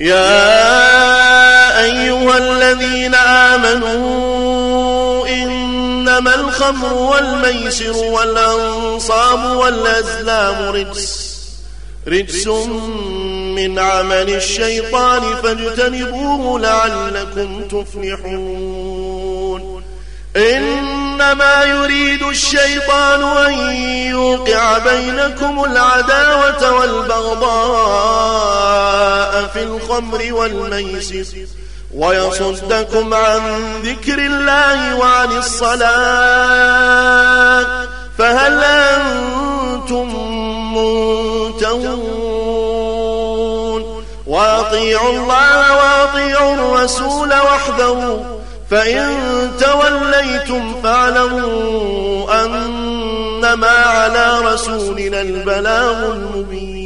يا أيها الذين آمنوا إنما الخمر والميسر والأنصاب والأزلام رجس. رجس من عمل الشيطان فاجتنبوه لعلكم تفلحون. إنما يريد الشيطان أن يوقع بينكم العداوة والبغضاء. في الخمر والميسر ويصدكم عن ذكر الله وعن الصلاة فهل أنتم منتهون؟ وأطيعوا الله وأطيعوا الرسول واحذروا فإن توليتم فاعلموا أنما على رسولنا البلاغ المبين.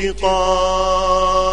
انتقام